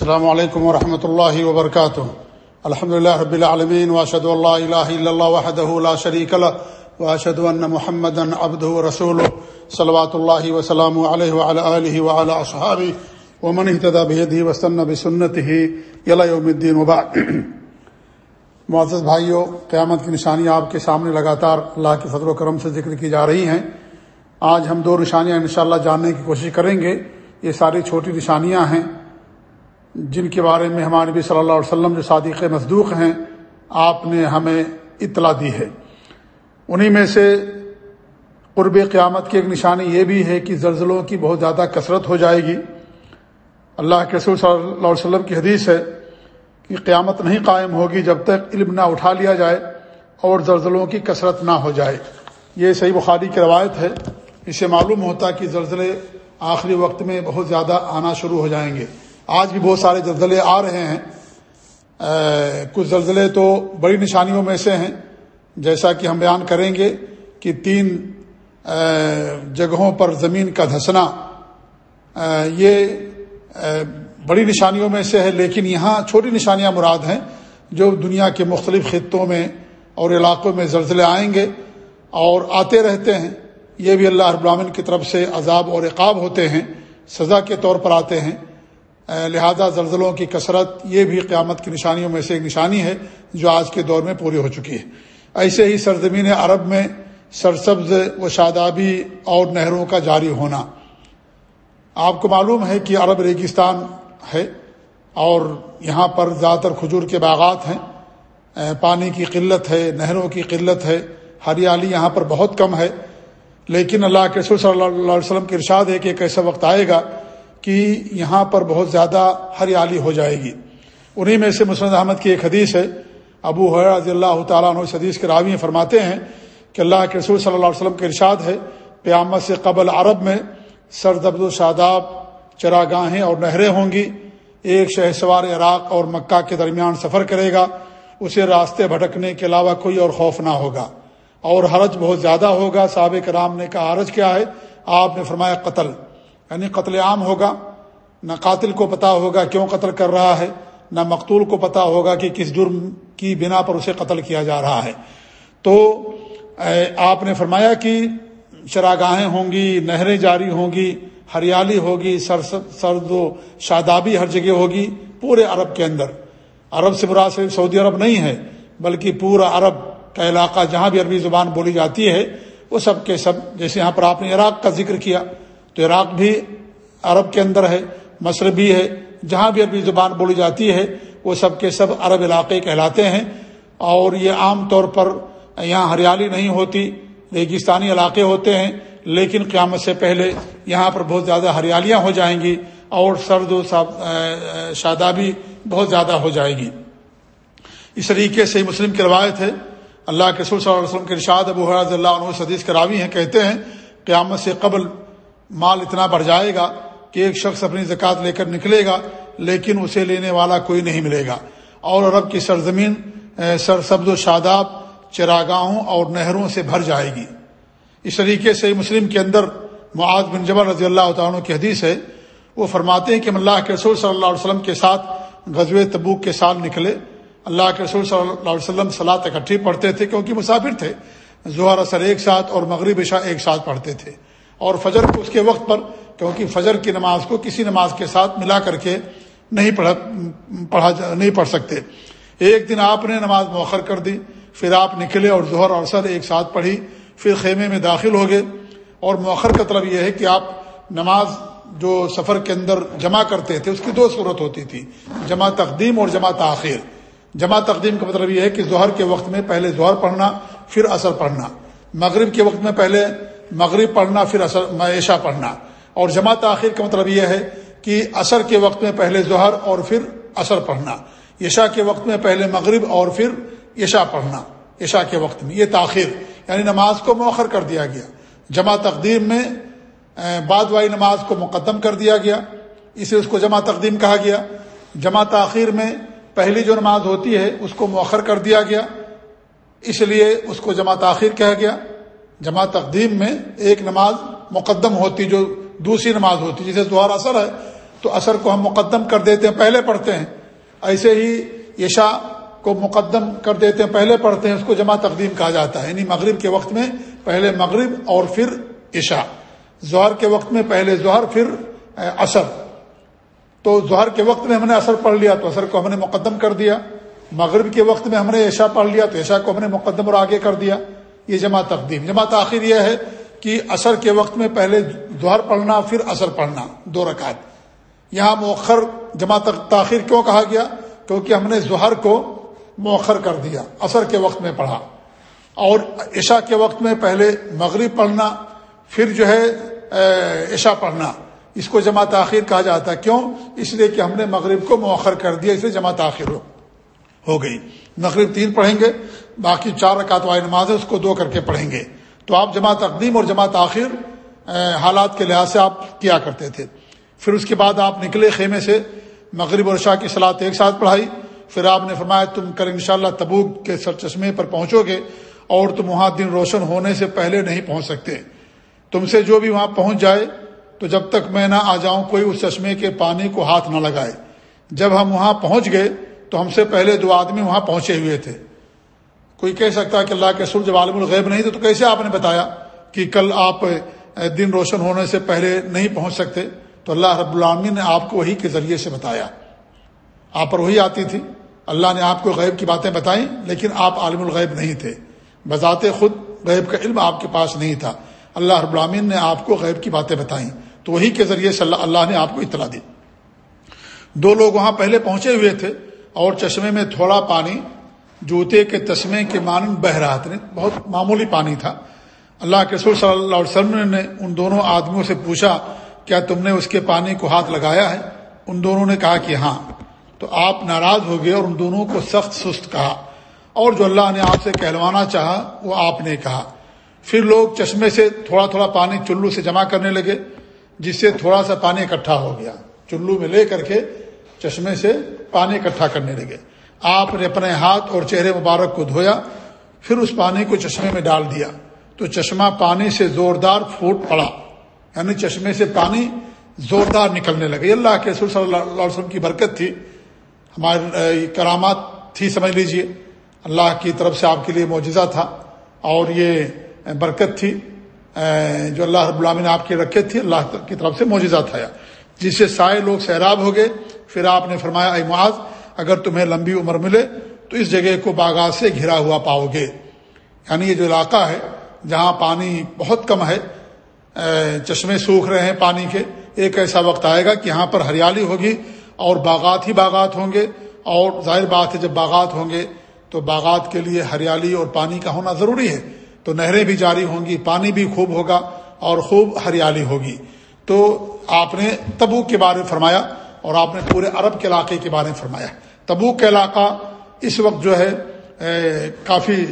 السلام علیکم ورحمۃ اللہ وبرکاتہ الحمد لله رب العالمین واشهد ان لا اله الا الله وحده لا شريك له واشهد ان محمدا عبده ورسوله صلوات الله وسلامه عليه وعلى اله وعلى اصحابه ومن اهتدى بهديه واستنى بسنته الى يوم الدين. وبعد، معزز بھائیو، قیامت کی نشانیاں آپ کے سامنے لگاتار اللہ کے فضل و کرم سے ذکر کی جا رہی ہیں۔ آج ہم دو نشانیاں انشاءاللہ جاننے کی کوشش کریں گے۔ یہ ساری چھوٹی نشانیاں ہیں۔ جن کے بارے میں ہمارے نبی صلی اللہ علیہ وسلم جو صادق مصدوق ہیں، آپ نے ہمیں اطلاع دی ہے۔ انہی میں سے قرب قیامت کی ایک نشانی یہ بھی ہے کہ زلزلوں کی بہت زیادہ کثرت ہو جائے گی۔ اللہ کے رسول صلی اللہ علیہ وسلم کی حدیث ہے کہ قیامت نہیں قائم ہوگی جب تک علم نہ اٹھا لیا جائے اور زلزلوں کی کثرت نہ ہو جائے۔ یہ صحیح بخاری کی روایت ہے۔ اس سے معلوم ہوتا کہ زلزلے آخری وقت میں بہت زیادہ آنا شروع ہو جائیں گے۔ آج بھی بہت سارے زلزلے آ رہے ہیں۔ کچھ زلزلے تو بڑی نشانیوں میں سے ہیں، جیسا کہ ہم بیان کریں گے کہ تین جگہوں پر زمین کا دھسنا یہ بڑی نشانیوں میں سے ہے، لیکن یہاں چھوٹی نشانیاں مراد ہیں جو دنیا کے مختلف خطوں میں اور علاقوں میں زلزلے آئیں گے اور آتے رہتے ہیں۔ یہ بھی اللہ رب العالمین کی طرف سے عذاب اور عقاب ہوتے ہیں، سزا کے طور پر آتے ہیں۔ لہذا زلزلوں کی کثرت یہ بھی قیامت کی نشانیوں میں سے ایک نشانی ہے جو آج کے دور میں پوری ہو چکی ہے۔ ایسے ہی سرزمین عرب میں سرسبز و شادابی اور نہروں کا جاری ہونا۔ آپ کو معلوم ہے کہ عرب ریگستان ہے اور یہاں پر زیادہ تر کھجور کے باغات ہیں۔ پانی کی قلت ہے، نہروں کی قلت ہے، ہریالی یہاں پر بہت کم ہے۔ لیکن اللہ کے رسول صلی اللہ علیہ وسلم کے ارشاد ہے کہ ایک ایسا وقت آئے گا کہ یہاں پر بہت زیادہ ہریالی ہو جائے گی۔ انہی میں سے مسند احمد کی ایک حدیث ہے۔ ابو رضی اللہ تعالیٰ عنہ حدیث کے راوی فرماتے ہیں کہ اللہ کے رسول صلی اللہ علیہ وسلم کے ارشاد ہے، قیامت سے قبل عرب میں سردبد و شاداب چراگاہیں اور نہریں ہوں گی۔ ایک شہ سوار عراق اور مکہ کے درمیان سفر کرے گا۔ اسے راستے بھٹکنے کے علاوہ کوئی اور خوف نہ ہوگا۔ اور حرج بہت زیادہ ہوگا۔ صحابہ کرام نے کہا، حرج کیا ہے؟ آپ نے فرمایا، قتل۔ یعنی قتل عام ہوگا، نہ قاتل کو پتا ہوگا کیوں قتل کر رہا ہے، نہ مقتول کو پتا ہوگا کہ کس جرم کی بنا پر اسے قتل کیا جا رہا ہے۔ تو آپ نے فرمایا کہ چراگاہیں ہوں گی، نہریں جاری ہوں گی، ہریالی ہوگی، سر، سرد و شادابی ہر جگہ ہوگی، پورے عرب کے اندر۔ عرب سے برا صرف سعودی عرب نہیں ہے، بلکہ پورا عرب کا علاقہ جہاں بھی عربی زبان بولی جاتی ہے، وہ سب کے سب، جیسے یہاں پر آپ نے عراق کا ذکر کیا تو عراق بھی عرب کے اندر ہے مصر بھی ہے، جہاں بھی عربی زبان بولی جاتی ہے، وہ سب کے سب عرب علاقے کہلاتے ہیں۔ اور یہ عام طور پر یہاں ہریالی نہیں ہوتی، ریگستانی علاقے ہوتے ہیں، لیکن قیامت سے پہلے یہاں پر بہت زیادہ ہریالیاں ہو جائیں گی اور سرد و شادابی بہت زیادہ ہو جائے گی۔ اس طریقے سے مسلم کی روایت ہے۔ اللہ کے صلی اللہ علیہ وسلم کے ارشاد ابو حرض اللہ عنہ حدیث کراوی ہیں، کہتے ہیں، قیامت سے قبل مال اتنا بڑھ جائے گا کہ ایک شخص اپنی زکوٰۃ لے کر نکلے گا، لیکن اسے لینے والا کوئی نہیں ملے گا۔ اور عرب کی سرزمین سرسبز و شاداب چراگاہوں اور نہروں سے بھر جائے گی۔ اس طریقے سے مسلم کے اندر معاذ بن جبر رضی اللہ تعالیٰ کی حدیث ہے، وہ فرماتے ہیں کہ اللہ کے رسول صلی اللہ علیہ وسلم کے ساتھ غزو تبوک کے سال نکلے۔ اللہ کے رسول صلی اللہ علیہ وسلم سلاد اکٹھی پڑھتے تھے کیونکہ مسافر تھے۔ ظہر اثر ایک ساتھ اور مغرب عشاء ایک ساتھ پڑھتے تھے۔ اور فجر کو اس کے وقت پر، کیونکہ فجر کی نماز کو کسی نماز کے ساتھ ملا کر کے نہیں پڑھا پڑھا نہیں پڑھ سکتے۔ ایک دن آپ نے نماز مؤخر کر دی، پھر آپ نکلے اور ظہر اور سر ایک ساتھ پڑھی، پھر خیمے میں داخل ہو گئے۔ اور مؤخر کا طلب یہ ہے کہ آپ نماز جو سفر کے اندر جمع کرتے تھے، اس کی دو صورت ہوتی تھی، جمع تقدیم اور جمع تاخیر۔ جمع تقدیم کا مطلب یہ ہے کہ ظہر کے وقت میں پہلے ظہر پڑھنا، پھر اثر پڑھنا۔ مغرب کے وقت میں پہلے مغرب پڑھنا، پھر اثر معیشہ پڑھنا۔ اور جمع تاخیر کا مطلب یہ ہے کہ اثر کے وقت میں پہلے ظہر اور پھر اثر پڑھنا۔ یشا کے وقت میں پہلے مغرب اور پھر یشا پڑھنا۔ عشاء کے وقت میں، یہ تاخیر۔ یعنی نماز کو مؤخر کر دیا گیا۔ جمع تقدیم میں بعد والی نماز کو مقدم کر دیا گیا۔ اسے اس کو جمع تقدیم کہا گیا۔ جمع تاخیر میں پہلی جو نماز ہوتی ہے، اس کو مؤخر کر دیا گیا۔ اس لیے اس کو جمع تاخیر کہا گیا۔ جمع تقدیم میں ایک نماز مقدم ہوتی، جو دوسری نماز ہوتی، جسے دوہر اثر ہے، تو اثر کو ہم مقدم کر دیتے ہیں، پہلے پڑھتے ہیں۔ ایسے ہی عشاء کو مقدم کر دیتے ہیں، پہلے پڑھتے ہیں، اس کو جمع تقدیم کہا جاتا ہے۔ یعنی مغرب کے وقت میں پہلے مغرب اور پھر عشاء ظہر کے وقت میں پہلے ظہر پھر اثر۔ تو ظہر کے وقت میں ہم نے اثر پڑھ لیا، تو اثر کو ہم نے مقدم کر دیا۔ مغرب کے وقت میں ہم نے عشاء پڑھ لیا، تو عشاء کو ہم نے مقدم اور آگے کر دیا۔ یہ جمع تقدیم۔ جمع تاخیر یہ ہے کہ اثر کے وقت میں پہلے ظہر پڑھنا، پھر اثر پڑھنا، دو رکعت۔ یہاں مؤخر جمع تاخیر کیوں کہا گیا؟ کیونکہ ہم نے ظہر کو مؤخر کر دیا اثر کے وقت میں پڑھا۔ اور عشاء کے وقت میں پہلے مغرب پڑھنا، پھر جو ہے عشاء پڑھنا۔ اس کو جمع تاخیر کہا جاتا ہے۔ کیوں؟ اس لیے کہ ہم نے مغرب کو مؤخر کر دیا اسے جمع تاخیر ہو۔ ہو گئی۔ مغرب تین پڑھیں گے، باقی چار رکعت والی نماز ہے، اس کو دو کر کے پڑھیں گے۔ تو آپ جمع تقدیم اور جمع تاخیر حالات کے لحاظ سے آپ کیا کرتے تھے۔ پھر اس کے بعد آپ نکلے خیمے سے، مغرب اور شاہ کی سلاد ایک ساتھ پڑھائی۔ پھر آپ نے فرمایا، تم کل انشاءاللہ تبوک کے سر چشمے پر پہنچو گے اور تم وہاں دن روشن ہونے سے پہلے نہیں پہنچ سکتے۔ تم سے جو بھی وہاں پہنچ جائے، تو جب تک میں نہ آ جاؤں، کوئی اس چشمے کے پانی کو ہاتھ نہ لگائے۔ جب ہم وہاں پہنچ گئے تو ہم سے پہلے دو آدمی وہاں پہنچے ہوئے تھے۔ کوئی کہہ سکتا ہے کہ اللہ کے سر جب عالم الغیب نہیں تھے تو کیسے آپ نے بتایا کہ کل آپ دن روشن ہونے سے پہلے نہیں پہنچ سکتے؟ تو اللہ رب العالمین نے آپ کو وہی کے ذریعے سے بتایا۔ آپ پر وہی آتی تھی۔ اللہ نے آپ کو غیب کی باتیں بتائیں، لیکن آپ عالم الغیب نہیں تھے۔ بذات خود غیب کا علم آپ کے پاس نہیں تھا۔ اللہ رب العالمین نے آپ کو غیب کی باتیں بتائیں۔ تو وہی کے ذریعے سے اللہ نے آپ کو اطلاع دی۔ دو لوگ وہاں پہلے پہنچے ہوئے تھے۔ اور چشمے میں تھوڑا پانی، جوتے کے تسمے کے مانند بہ رہا تھا بہت معمولی پانی تھا۔ اللہ کے سور صلی اللہ علیہ وسلم نے ان دونوں آدمیوں سے پوچھا، کیا تم نے اس کے پانی کو ہاتھ لگایا ہے؟ ان دونوں نے کہا کہ ہاں۔ تو آپ ناراض ہو گئے اور ان دونوں کو سخت سست کہا۔ اور جو اللہ نے آپ سے کہلوانا چاہا، وہ آپ نے کہا۔ پھر لوگ چشمے سے تھوڑا تھوڑا پانی چلو سے جمع کرنے لگے، جس سے تھوڑا سا پانی اکٹھا ہو گیا۔ چلو میں لے کر کے چشمے سے پانی اکٹھا کرنے لگے۔ آپ نے اپنے ہاتھ اور چہرے مبارک کو دھویا، پھر اس پانی کو چشمے میں ڈال دیا۔ تو چشمہ پانی سے زوردار پھوٹ پڑا۔ یعنی چشمے سے پانی زوردار نکلنے لگے اللہ کے رسول صلی اللہ علیہ وسلم کی برکت تھی۔ ہماری کرامات تھی، سمجھ لیجیے۔ اللہ کی طرف سے آپ کے لیے معجزہ تھا اور یہ برکت تھی جو اللہ رب العالمین نے آپ کی رکھے تھی اللہ کی طرف سے معجزہ تھا۔ جس سے سائے لوگ سیراب ہو گئے۔ پھر آپ نے فرمایا، اے معاذ، اگر تمہیں لمبی عمر ملے تو اس جگہ کو باغات سے گھرا ہوا پاؤ گے۔ یعنی یہ جو علاقہ ہے، جہاں پانی بہت کم ہے چشمے سوکھ رہے ہیں پانی کے، ایک ایسا وقت آئے گا کہ یہاں پر ہریالی ہوگی اور باغات ہی باغات ہوں گے۔ اور ظاہر بات ہے، جب باغات ہوں گے تو باغات کے لیے ہریالی اور پانی کا ہونا ضروری ہے۔ تو نہریں بھی جاری ہوں گی، پانی بھی خوب ہوگا اور خوب ہریالی ہوگی۔ تو آپ نے تبو کے بارے میں فرمایا اور آپ نے پورے عرب کے علاقے کے بارے میں فرمایا تبو کا علاقہ اس وقت جو ہے کافی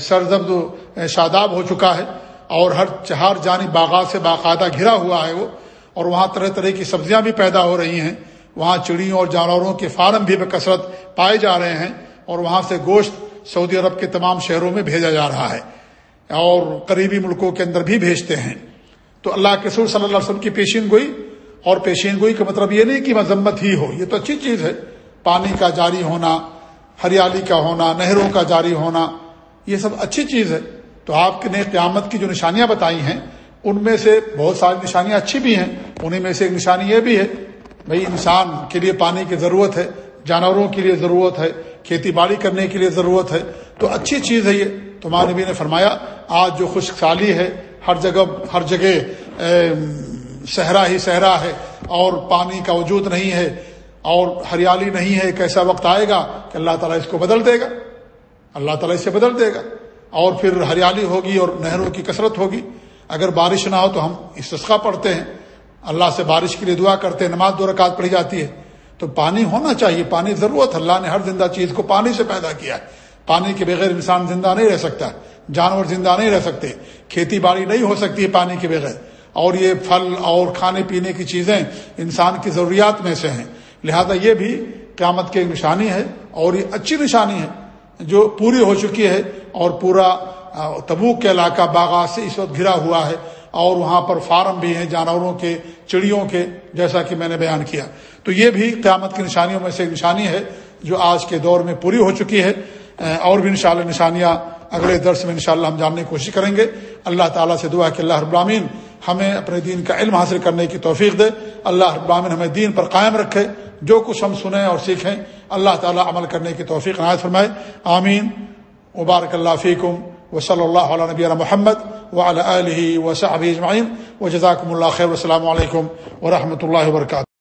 سرزبد و شاداب ہو چکا ہے اور ہر چہار جانی باغات سے باقاعدہ گھرا ہوا ہے وہ اور وہاں طرح طرح کی سبزیاں بھی پیدا ہو رہی ہیں۔ وہاں چڑیوں اور جانوروں کے فارم بھی بکثرت پائے جا رہے ہیں اور وہاں سے گوشت سعودی عرب کے تمام شہروں میں بھیجا جا رہا ہے اور قریبی ملکوں کے اندر بھی بھیجتے ہیں۔ تو اللہ کے سور صلی اللہ علیہ وسلم کی پیشین گوئی اور پیشین گوئی کا مطلب یہ نہیں کہ مذمت ہی ہو یہ تو اچھی چیز ہے۔ پانی کا جاری ہونا، ہریالی کا ہونا، نہروں کا جاری ہونا، یہ سب اچھی چیز ہے۔ تو آپ نے قیامت کی جو نشانیاں بتائی ہیں، ان میں سے بہت ساری نشانیاں اچھی بھی ہیں، انہیں میں سے ایک نشانی یہ بھی ہے بھائی انسان کے لیے پانی کی ضرورت ہے، جانوروں کے لیے ضرورت ہے، کھیتی باڑی کرنے کے لیے ضرورت ہے۔ تو اچھی چیز ہے یہ۔ تمہارے نبی نے فرمایا، آج جو خشک سالی ہے، ہر جگہ ہر جگہ صحرا ہی صحرا ہے اور پانی کا وجود نہیں ہے اور ہریالی نہیں ہے ایک ایسا وقت آئے گا کہ اللہ تعالیٰ اس کو بدل دے گا۔ اللہ تعالیٰ اسے بدل دے گا۔ اور پھر ہریالی ہوگی اور نہروں کی کثرت ہوگی۔ اگر بارش نہ ہو تو ہم استسقا پڑھتے ہیں۔ اللہ سے بارش کے لیے دعا کرتے ہیں، نماز دو رکعت پڑھی جاتی ہے۔ تو پانی ہونا چاہیے، پانی ضرورت اللہ نے ہر زندہ چیز کو پانی سے پیدا کیا ہے۔ پانی کے بغیر انسان زندہ نہیں رہ سکتا، جانور زندہ نہیں رہ سکتے، کھیتی باڑی نہیں ہو سکتی ہے پانی کے بغیر۔ اور یہ پھل اور کھانے پینے کی چیزیں انسان کی ضروریات میں سے ہیں۔ لہذا یہ بھی قیامت کی نشانی ہے اور یہ اچھی نشانی ہے جو پوری ہو چکی ہے اور پورا تبوک کے علاقہ باغات سے اس وقت گھرا ہوا ہے اور وہاں پر فارم بھی ہیں جانوروں کے، چڑیوں کے، جیسا کہ میں نے بیان کیا۔ تو یہ بھی قیامت کی نشانیوں میں سے ایک نشانی ہے جو آج کے دور میں پوری ہو چکی ہے۔ اور بھی انشاءاللہ نشانیاں اگلے درس میں انشاءاللہ ہم جاننے کی کوشش کریں گے۔ اللہ تعالیٰ سے دعا کہ اللہ ابرامین ہمیں اپنے دین کا علم حاصل کرنے کی توفیق دے۔ اللہ ابامن ہمیں دین پر قائم رکھے۔ جو کچھ ہم سنیں اور سیکھیں، اللہ تعالیٰ عمل کرنے کی توفیق عنایت فرمائے۔ آمین۔ مبارک اللہ فیکم۔ و صلی اللہ علیہ نبی محمد و علیہ و صحب اجمعین۔ و جزاکم اللہ خیر السلام علیکم و رحمۃ اللہ وبرکاتہ۔